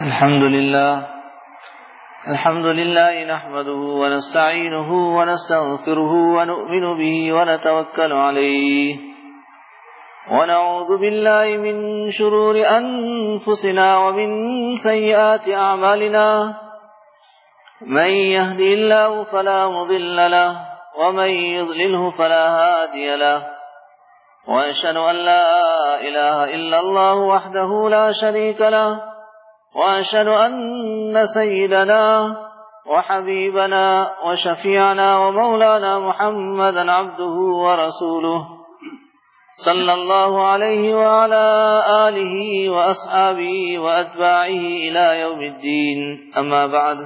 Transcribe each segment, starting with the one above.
الحمد لله الحمد لله نحمده ونستعينه ونستغفره ونؤمن به ونتوكل عليه، ونعوذ بالله من شرور أنفسنا ومن سيئات أعمالنا، من يهدي الله فلا مضل له، ومن يضلله فلا هادي له، وأشهد أن لا إله إلا الله وحده لا شريك له وأشهد أن سيدنا وحبيبنا وشفيعنا ومولانا محمدا عبده ورسوله صلى الله عليه وعلى آله وأصحابه وأتباعه إلى يوم الدين. أما بعد.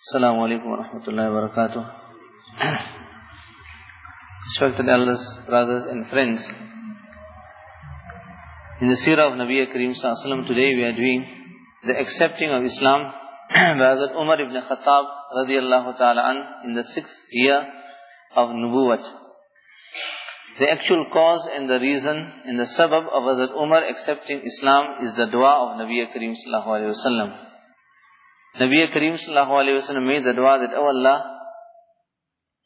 السلام عليكم ورحمة الله وبركاته. Respected elders, brothers and friends, in the seerah of Nabi Kareem Sallallahu today we are doing the accepting of Islam by Umar ibn Khattab radiallahu ta'ala an in the sixth year of Nubuwat. The actual cause and the reason and the sabab of Hazrat Umar accepting Islam is the dua of Nabi Kareem sallallahu alayhi wa sallam. Nabi Kareem sallallahu alayhi wa sallam made the dua that, Oh Allah,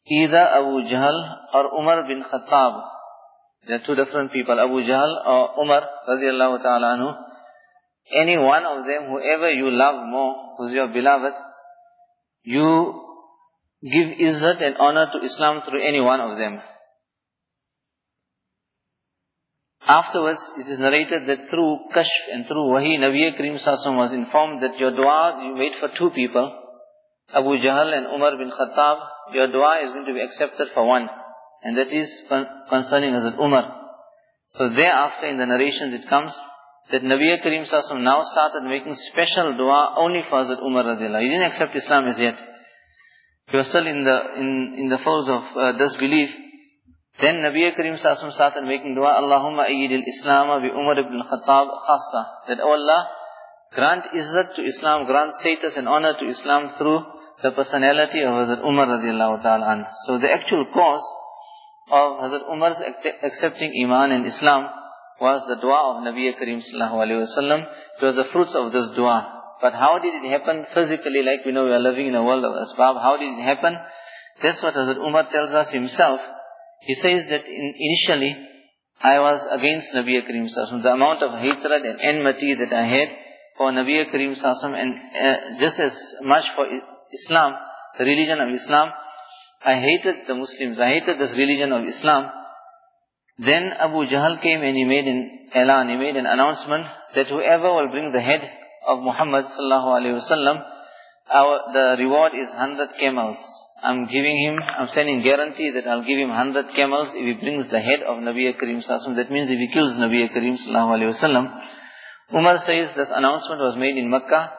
either Abu Jahl or Umar bin Khattab, there are two different people, Abu Jahl or Umar radiallahu ta'ala anhu, any one of them, whoever you love more, who's your beloved, you give izzat and honor to Islam through any one of them. Afterwards, it is narrated that through Kashf and through Wahi, Nabi Kareem Sassam was informed that your dua, you wait for two people, Abu Jahl and Umar bin Khattab, your dua is going to be accepted for one. And that is concerning Hazrat Umar. So thereafter in the narrations it comes that Nabi Kareem Sassam now started making special dua only for Hazrat Umar radiallahu He didn't accept Islam as yet. He was still in the, in, in the folds of uh, disbelief. Then Nabi Kareem Sassam started making dua, Allahumma ayyidil Islam bi Umar ibn Khattab khassa. That, oh Allah, grant izzat to Islam, grant status and honor to Islam through the personality of Hazrat Umar radiallahu ta'ala So the actual cause of Hazrat Umar's accepting Iman and Islam was the dua of Nabi Kareem sallallahu alayhi wasallam. It was the fruits of this dua. But how did it happen physically? Like we know we are living in a world of asbab. How did it happen? That's what Hazrat Umar tells us himself. He says that in, initially, I was against Nabi Kareem sallallahu The amount of hatred and enmity that I had for Nabi Kareem sallallahu and uh, just as much for Islam, the religion of Islam, I hated the Muslims. I hated this religion of Islam. Then Abu Jahl came and he made an elan, he made an announcement that whoever will bring the head of Muhammad sallallahu alaihi wasallam, the reward is 100 camels. I'm giving him, I'm sending guarantee that I'll give him 100 camels if he brings the head of Nabi Kareem sallallahu That means if he kills Nabi Kareem sallallahu alaihi wasallam. Umar says this announcement was made in Makkah.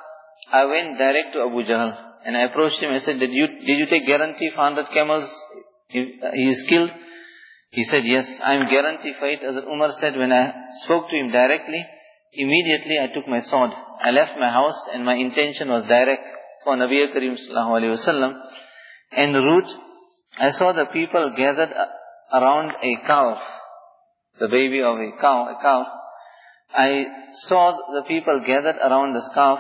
I went direct to Abu Jahl and I approached him I said, did you, did you take guarantee for 100 camels if uh, he is killed? He said, yes, I am guaranteed for it. As Umar said, when I spoke to him directly, immediately I took my sword. I left my house and my intention was direct for Nabi Kareem sallallahu alayhi wasallam. En route, I saw the people gathered around a calf, the baby of a cow, a cow. I saw the people gathered around this calf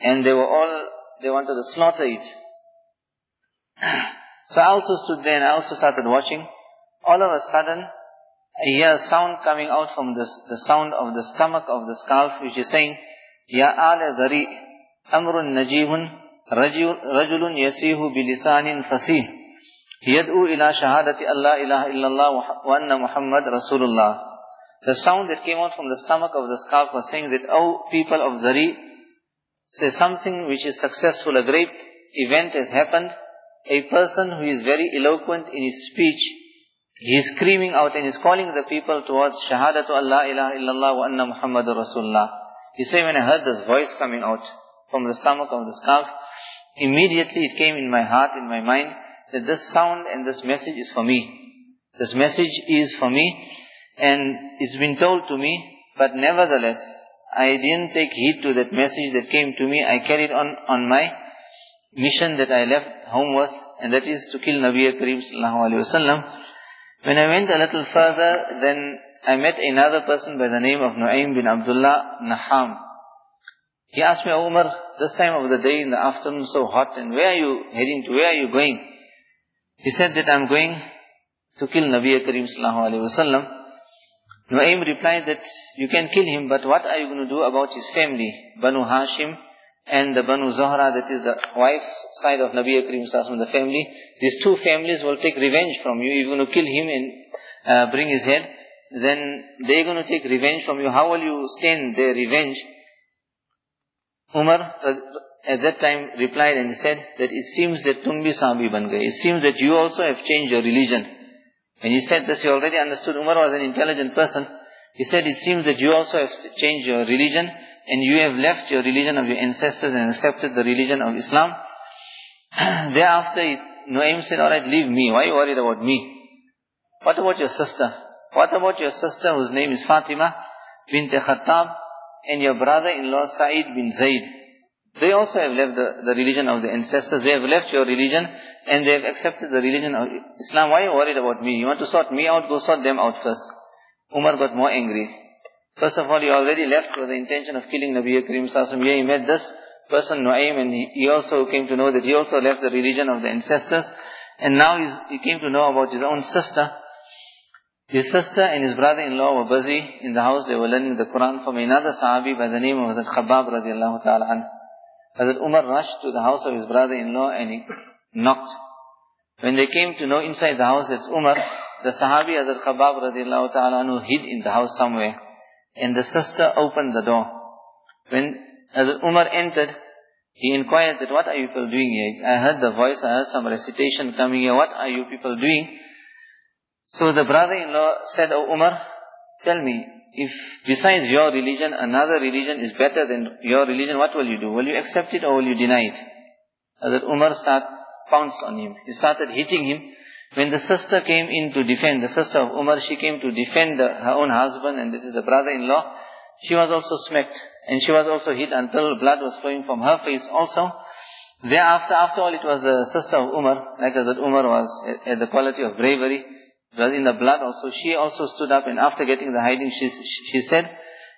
and they were all, they wanted to slaughter it. So I also stood there and I also started watching all of a sudden, I hear a sound coming out from this, the sound of the stomach of the calf, which is saying, Ya ala dhari, amrun najihun, rajulun yasihu bilisanin fasih, yad'u ila shahadati Allah ilaha illallah wa anna Muhammad Rasulullah. The sound that came out from the stomach of the calf was saying that, oh people of Dhari, say something which is successful, a great event has happened, a person who is very eloquent in his speech, he is screaming out and is calling the people towards Shahadatu Allah ilaha illallah wa anna Muhammadur Rasulullah. He said, when I heard this voice coming out from the stomach of this calf, immediately it came in my heart, in my mind, that this sound and this message is for me. This message is for me, and it's been told to me, but nevertheless, I didn't take heed to that message that came to me. I carried on on my mission that I left home with, and that is to kill Nabi Kareem sallallahu alayhi wa sallam. When I went a little further, then I met another person by the name of Nu'aym bin Abdullah Naham. He asked me, oh Umar, this time of the day in the afternoon so hot and where are you heading to? Where are you going? He said that I'm going to kill Nabi Karim sallallahu alayhi wasallam. Nu'aym replied that you can kill him, but what are you going to do about his family? Banu Hashim and the Banu Zahra, that is the wife's side of Nabi Karim sallallahu the family. These two families will take revenge from you. You're going to kill him and uh, bring his head. Then they're going to take revenge from you. How will you stand their revenge? Umar uh, at that time replied and said that it seems that tumbi sahabi ban gaye. It seems that you also have changed your religion. When he said this, he already understood Umar was an intelligent person. He said, it seems that you also have changed your religion and you have left your religion of your ancestors and accepted the religion of Islam. Thereafter, Nuaym said, alright, leave me. Why are you worried about me? What about your sister? What about your sister whose name is Fatima bint Khattab and your brother-in-law Sa'id bin Zaid? They also have left the, the religion of the ancestors. They have left your religion and they have accepted the religion of Islam. Why are you worried about me? You want to sort me out? Go sort them out first. Umar got more angry. First of all, he already left with the intention of killing Nabi Karim Sassam. Here he met this person, Nu'aym, and he, he, also came to know that he also left the religion of the ancestors. And now he came to know about his own sister. His sister and his brother-in-law were busy in the house. They were learning the Quran from another Sahabi by the name of Hazrat Khabbab radiallahu ta'ala anhu. Hazrat Umar rushed to the house of his brother-in-law and he knocked. When they came to know inside the house it's Umar, the Sahabi Hazrat Khabbab radiallahu ta'ala anhu hid in the house somewhere. And the sister opened the door. When Hazrat Umar entered, he inquired that what are you people doing here? I heard the voice, I heard some recitation coming here. What are you people doing? So the brother-in-law said, Oh Umar, tell me, if besides your religion, another religion is better than your religion, what will you do? Will you accept it or will you deny it? Hazrat Umar started pounced on him. He started hitting him. When the sister came in to defend, the sister of Umar, she came to defend the, her own husband and this is the brother-in-law. She was also smacked and she was also hit until blood was flowing from her face also. Thereafter, after all, it was the sister of Umar, like as that Umar was at, the quality of bravery was in the blood also. She also stood up and after getting the hiding, she, she said,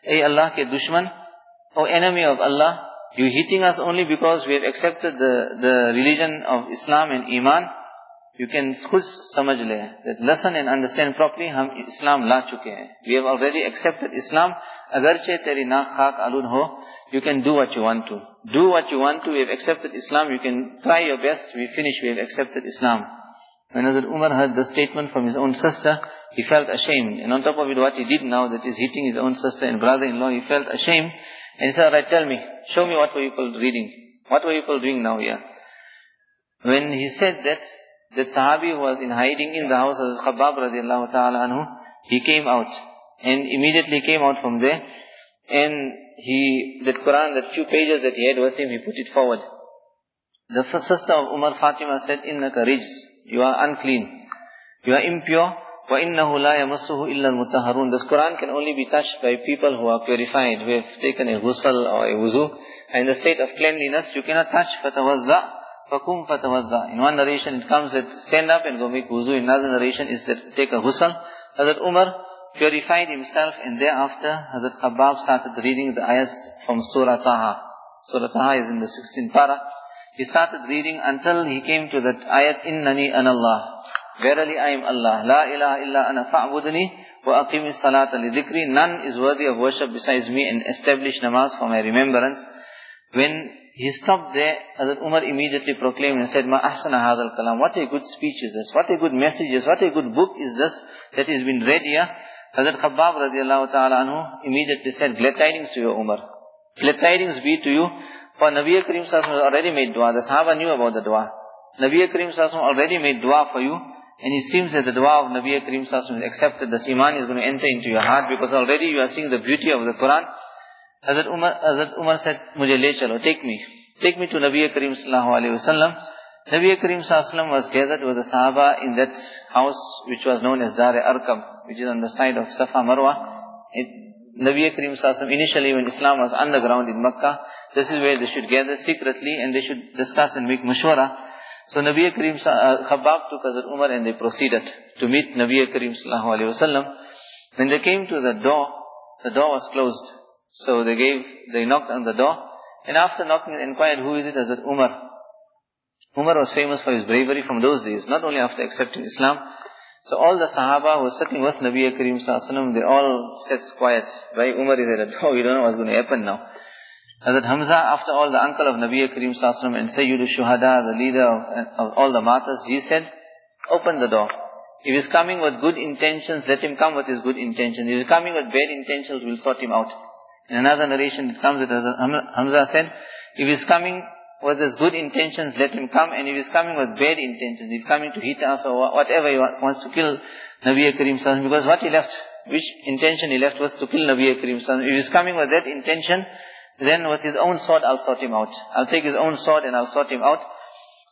Ey Allah ke dushman, O enemy of Allah, you hitting us only because we have accepted the, the religion of Islam and Iman. You can khud samajh le, that listen and understand properly, hum Islam la chuke hain. We have already accepted Islam, agarche teri naak khak alun ho, you can do what you want to. Do what you want to, we have accepted Islam, you can try your best, we finish, we have accepted Islam. When Hazrat Umar heard the statement from his own sister, he felt ashamed. And on top of it, what he did now, that is hitting his own sister and brother-in-law, he felt ashamed. And he said, alright, tell me, show me what were you people reading? What were you people doing now here? When he said that, that Sahabi was in hiding in the house of Khabbab radiallahu ta'ala anhu, he came out. And immediately came out from there. And he, that Quran, that few pages that he had with him, he put it forward. The sister of Umar Fatima said, Innaka rijs. You are unclean. You are impure. وَإِنَّهُ لَا يَمَسُّهُ إِلَّا الْمُتَّهَرُونَ This Quran can only be touched by people who are purified, who have taken a ghusl or a wuzu. And in the state of cleanliness, you cannot touch فَتَوَزَّعْ Fakum fatawadda. In one narration it comes that stand up and go make wuzu. In another narration is that take a ghusl. Hazrat Umar purified himself and thereafter Hazrat Khabbab started reading the ayahs from Surah Taha. Surah Taha is in the 16th para. He started reading until he came to that ayat, Innani anallah. Verily I am Allah. La ilaha illa ana fa'budni wa aqimis salata li dhikri. None is worthy of worship besides me and establish namaz for my remembrance. When he stopped there, Hazrat Umar immediately proclaimed and said, Ma ahsana hadal kalam. What a good speech is this. What a good message is. What a good book is this that has been read here. Hazrat Khabbab radiallahu ta'ala anhu immediately said, Glad tidings to you, Umar. Glad tidings be to you for Nabi Karim Sallallahu already made dua. The Sahaba knew about the dua. Nabi Karim Sallallahu already made dua for you. And it seems that the dua of Nabi Karim Sallallahu is accepted. This iman is going to enter into your heart because already you are seeing the beauty of the Quran. Hazrat Umar, said, Mujhe le take me. Take me to Nabi Karim Sallallahu Alaihi Wasallam. Nabi Karim Sallallahu was gathered with the Sahaba in that house which was known as Dar Arkam, which is on the side of Safa Marwa. It, Nabi Karim Sallallahu initially when Islam was underground in Makkah, this is where they should gather secretly and they should discuss and make mashwara. So Nabi Karim uh, Khabbab took Hazrat Umar and they proceeded to meet Nabi Karim Sallallahu Wasallam. When they came to the door, the door was closed. So they gave, they knocked on the door And after knocking, they inquired, who is it? Hazrat Umar. Umar was famous for his bravery from those days, not only after accepting Islam. So all the Sahaba who were sitting with Nabi Kareem Sallallahu they all sat quiet. By Umar he said, oh, you don't know what's going to happen now. Hazrat Hamza, after all the uncle of Nabi Kareem Sallallahu and Sayyid Shuhada, the leader of, of all the martyrs, he said, open the door. If he's coming with good intentions, let him come with his good intentions. If he's coming with bad intentions, we'll sort him out. In another narration, it comes that Hamza said, if he's coming with his good intentions, let him come. And if he's coming with bad intentions, if he's coming to hit us or whatever he wants to kill Nabi Karim Sallallahu because what he left, which intention he left was to kill Nabi Karim Sallallahu If he's coming with that intention, then with his own sword, I'll sort him out. I'll take his own sword and I'll sort him out.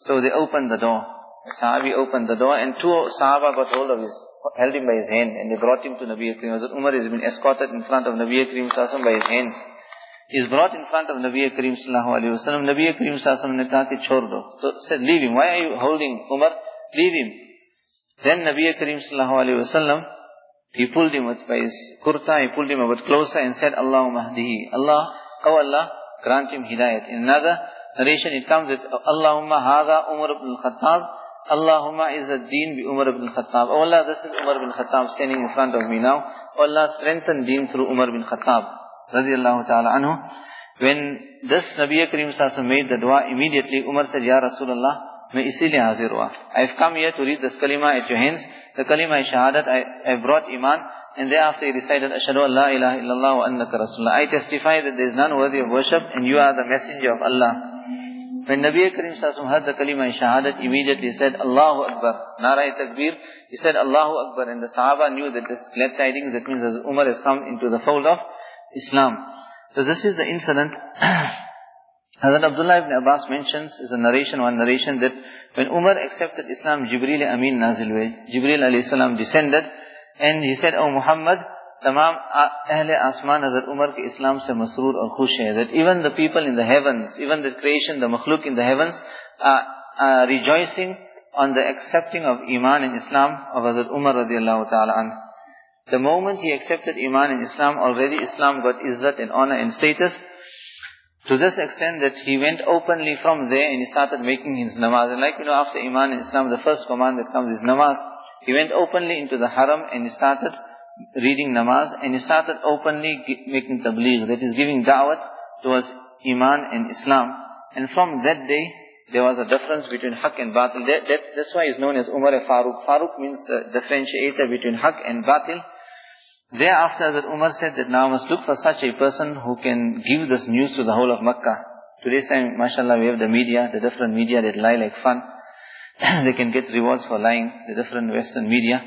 So they opened the door. The Sahabi opened the door and two Sahaba got hold of his, held him by his hand and they brought him to Nabi Karim. Hazrat Umar has been escorted in front of Nabi Karim Sallallahu by his hands He is brought in front of Nabi Kareem sallallahu alayhi wa sallam. Nabi chhod do. So said, leave him. Why are you holding Umar? Leave him. Then Nabi Kareem sallallahu alayhi wa sallam, he pulled him with, by his kurta, he pulled him a bit closer and said, Allahumma hdihi. Allah, oh Allah, grant him hidayat. In another narration it comes that, Allahumma hadha Umar ibn al-Khattab. Allahumma is a deen bi Umar ibn Khattab. Oh Allah, this is Umar bin Khattab standing in front of me now. Oh Allah, strengthen deen through Umar bin Khattab. Radiallahu ta'ala anhu. When this Nabi Kareem Sassam made the dua, immediately Umar said, Ya Rasulullah, میں اسی لیے حاضر I have come here to read this kalima at your hands. The kalima کلیما shahadat. I آئی brought iman. And thereafter he recited, Ashadu Allah ilaha illallah wa annaka Rasulullah. I testify that there is none worthy of worship and you are the messenger of Allah when Nabi Karim Sallallahu heard the kalima shahadat immediately said Allahu Akbar Narai Takbir he said Allahu Akbar and the Sahaba knew that this glad tidings that means that Umar has come into the fold of Islam. So this is the incident. Hazrat Abdullah ibn Abbas mentions, is a narration, one narration that when Umar accepted Islam, Jibreel Amin nazil huए. Jibreel alayhi salam descended and he said, Oh Muhammad, तमाम अहले आसमान हजरत उमर के इस्लाम से मसरूर और खुश that even the people in the heavens, even the creation, the the in the heavens, are rejoicing on the accepting of Iman and Islam of Hazrat Umar radiallahu ta'ala anhu. The moment he accepted Iman and Islam, already Islam got izzat and honor and status to this extent that he went openly from there and he started making his namaz. And like you know, after Iman and Islam, the first command that comes is namaz. He went openly into the haram and he started reading namaz and he started openly making tabligh, that is giving da'wat towards Iman and Islam. And from that day, there was a difference between haq and batil. That, that, that's why he's known as Umar Farooq. Farooq means the differentiator between haq and batil. Thereafter, that Umar said that now I must look for such a person who can give this news to the whole of Makkah. Today's time, mashallah, we have the media, the different media that lie like fun. they can get rewards for lying, the different Western media.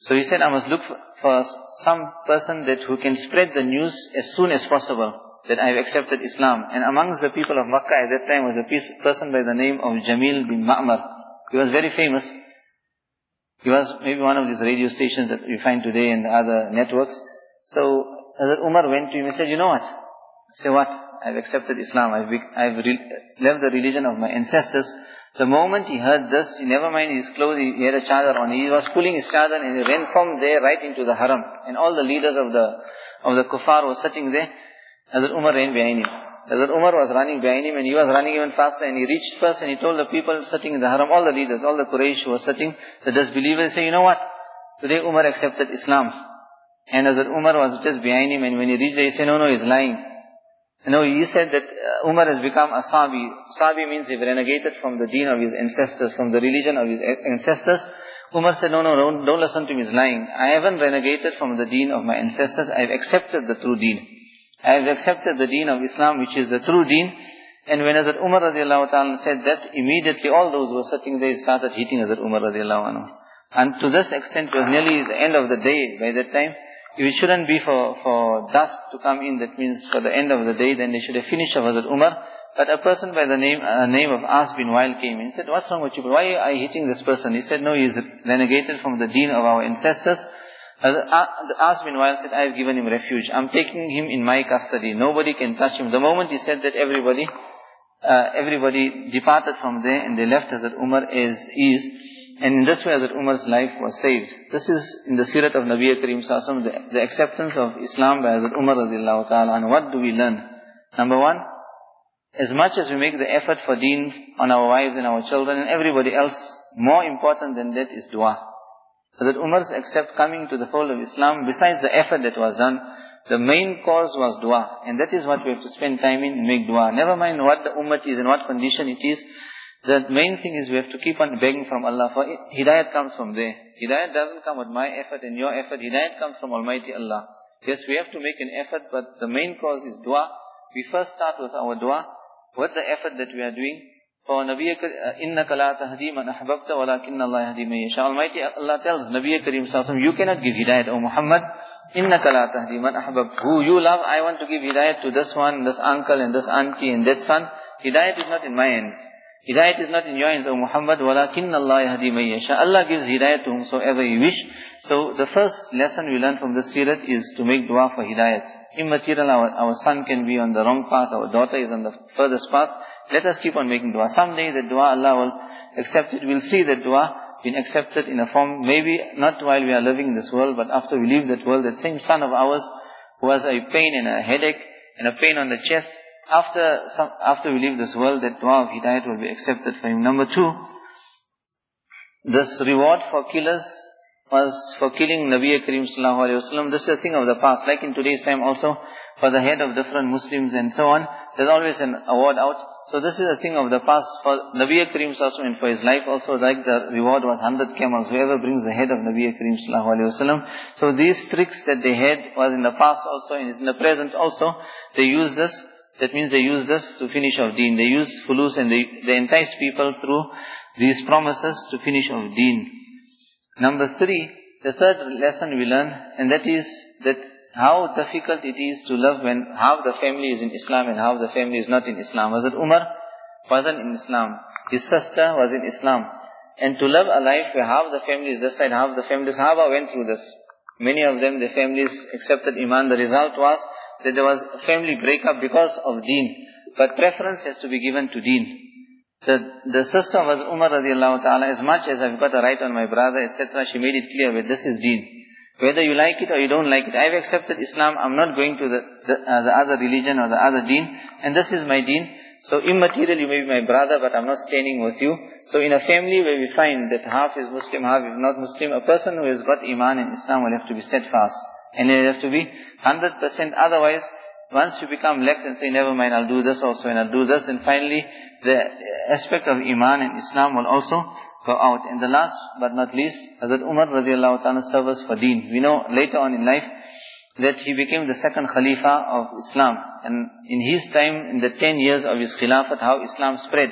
So he said, I must look for some person that who can spread the news as soon as possible that I have accepted Islam. And amongst the people of Makkah at that time was a person by the name of Jamil bin Ma'mar. He was very famous. He was maybe one of these radio stations that you find today and other networks. So Hazrat Umar went to him and said, you know what? Say what? I've accepted Islam. I've, I've left the religion of my ancestors. The moment he heard this, he never mind his clothes, he had a chadar on. He was pulling his chadar and he ran from there right into the haram. And all the leaders of the of the kuffar were sitting there. Hazrat Umar ran behind him. Hazrat Umar was running behind him and he was running even faster and he reached first and he told the people sitting in the haram, all the leaders, all the Quraysh who were sitting, the disbelievers say, you know what? Today Umar accepted Islam. And Hazrat Umar was just behind him and when he reached there, he said, no, no, he's lying. No, he said that uh, Umar has become a Sabi. Sabi means he renegated from the deen of his ancestors, from the religion of his ancestors. Umar said, no, no, don't, don't listen to him, he's lying. I haven't renegated from the deen of my ancestors, I've accepted the true deen. I have accepted the deen of Islam, which is the true deen. And when Hazrat Umar radiallahu ta'ala said that, immediately all those who were sitting there started hitting Hazrat Umar radiallahu anhu. And to this extent, it was nearly the end of the day by that time. If it shouldn't be for, for dusk to come in, that means for the end of the day, then they should have finished of Hazrat Umar. But a person by the name, uh, name of As bin Wail came in and said, what's wrong with you? Why are you hitting this person? He said, no, he is renegated from the deen of our ancestors. As bin Wail said, I have given him refuge. I'm taking him in my custody. Nobody can touch him. The moment he said that, everybody, uh, everybody departed from there and they left Hazrat Umar as is. And in this way Hazrat Umar's life was saved. This is in the sirat of Nabi Karim Sassam, the, the acceptance of Islam by Hazrat Umar radiallahu ta'ala. And what do we learn? Number one, as much as we make the effort for deen on our wives and our children and everybody else, more important than that is dua. Hazrat Umar's accept coming to the fold of Islam, besides the effort that was done, the main cause was dua. And that is what we have to spend time in, make dua. Never mind what the ummah is and what condition it is. The main thing is we have to keep on begging from Allah for it. Hidayat comes from there. Hidayat doesn't come with my effort and your effort. Hidayat comes from Almighty Allah. Yes, we have to make an effort, but the main cause is dua. We first start with our dua, with the effort that we are doing. For Nabi إِنَّكَ لَا تَهْدِي مَنْ أَحْبَبْتَ وَلَكِنَّ اللَّهَ يَهْدِي مَنْ يَشَاءُ Almighty Allah tells Nabi Kareem Sallallahu you cannot give hidayat, O Muhammad. إِنَّكَ لَا تَهْدِي مَنْ أَحْبَبْتَ Who you love, I want to give hidayat to this one, this uncle and this auntie and that son. Hidayat is not in my hands. Hidayat is not in your hands, O Muhammad, walakin Allah yahdi mayyasha. Allah gives hidayat to whomsoever He wish. So the first lesson we learn from the sirat is to make dua for hidayat. Immaterial, our, our son can be on the wrong path, our daughter is on the furthest path. Let us keep on making dua. Someday the dua Allah will accept it. We'll see that dua been accepted in a form, maybe not while we are living in this world, but after we leave that world, that same son of ours who has a pain and a headache and a pain on the chest, after some, after we leave this world, that dua of hidayat will be accepted for him. Number two, this reward for killers was for killing Nabi Kareem Sallallahu Alaihi Wasallam. This is a thing of the past. Like in today's time also, for the head of different Muslims and so on, there's always an award out. So this is a thing of the past. For Nabi Kareem Sallallahu and for his life also, like the reward was 100 camels. Whoever brings the head of Nabi Kareem Sallallahu Alaihi Wasallam. So these tricks that they had was in the past also and is in the present also. They use this. That means they use this to finish off deen. They use fulus and they, they entice people through these promises to finish off deen. Number three, the third lesson we learn, and that is that how difficult it is to love when half the family is in Islam and half the family is not in Islam. Hazrat Umar wasn't in Islam. His sister was in Islam. And to love a life where half the family is this side, half the family, the Sahaba went through this. Many of them, their families accepted Iman. The result was that there was a family breakup because of deen. But preference has to be given to deen. The, the sister was Umar radiallahu ta'ala, as much as I've got a right on my brother, etc., she made it clear that this is deen. Whether you like it or you don't like it, I've accepted Islam, I'm not going to the, the, uh, the other religion or the other deen, and this is my deen. So immaterial, you may be my brother, but I'm not standing with you. So in a family where we find that half is Muslim, half is not Muslim, a person who has got Iman in Islam will have to be steadfast. And it have to be 100%. Otherwise, once you become lax and say, never mind, I'll do this also and I'll do this, then finally the aspect of Iman and Islam will also go out. And the last but not least, Hazrat Umar radiallahu ta'ala service for deen. We know later on in life that he became the second Khalifa of Islam. And in his time, in the ten years of his Khilafat, how Islam spread.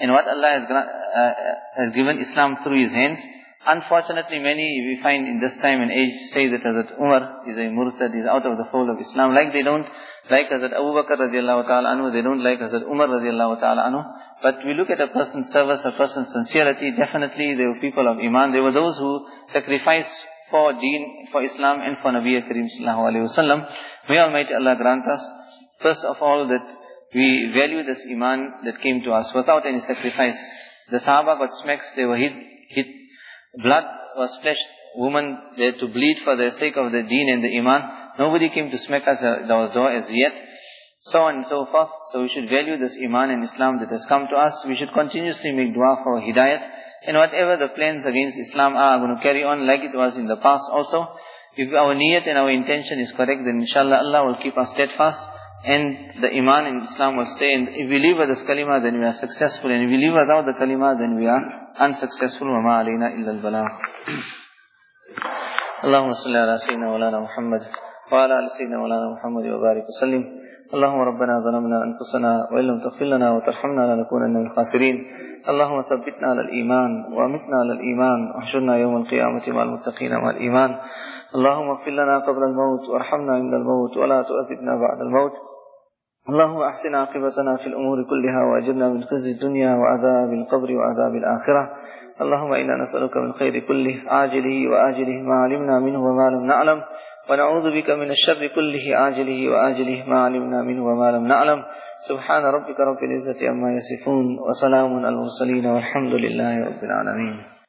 And what Allah has, uh, has given Islam through his hands. Unfortunately, many we find in this time and age say that Hazrat Umar is a murtad, is out of the fold of Islam. Like they don't like Hazrat Abu Bakr radiallahu ta'ala anhu, they don't like Hazrat Umar radiallahu ta'ala anhu. But we look at a person's service, a person's sincerity, definitely they were people of Iman. They were those who sacrificed for deen, for Islam and for Nabi Kareem sallallahu alayhi wasallam. May Almighty Allah grant us, first of all, that we value this Iman that came to us without any sacrifice. The Sahaba got smacks, they were hit, hit Blood was splashed. Women, there to bleed for the sake of the deen and the iman. Nobody came to smack us uh, our door as yet. So on and so forth. So we should value this iman and Islam that has come to us. We should continuously make dua for hidayat. And whatever the plans against Islam are, going to carry on like it was in the past also. If our niyat and our intention is correct, then inshallah Allah will keep us steadfast and the iman in Islam will stay. And if we live with this kalima, then we are successful. And if we live without the kalima, then we are unsuccessful. وَمَا عَلَيْنَا إِلَّا الْبَلَاغُ. اللهم صل على سيدنا مولانا محمد وعلى آل سيدنا مولانا محمد وبارك وسلم. اللهم ربنا ظلمنا أنفسنا وإن لم تغفر لنا وترحمنا لنكونن من الخاسرين. اللهم ثبتنا على الإيمان وأمتنا على الإيمان. وأحشرنا يوم القيامة مع المتقين مع الإيمان. اللهم اغفر لنا قبل الموت وارحمنا عند الموت ولا تؤذبنا بعد الموت. اللهم أحسن عاقبتنا في الأمور كلها وأجرنا من خزي الدنيا وعذاب القبر وعذاب الآخرة. اللهم إنا نسألك من خير كله عاجله وآجله ما علمنا منه وما لم نعلم. ونعوذ بك من الشر كله عاجله وآجله ما علمنا منه وما لم نعلم. سبحان ربك رب العزة عما يصفون وسلام على المرسلين والحمد لله رب العالمين.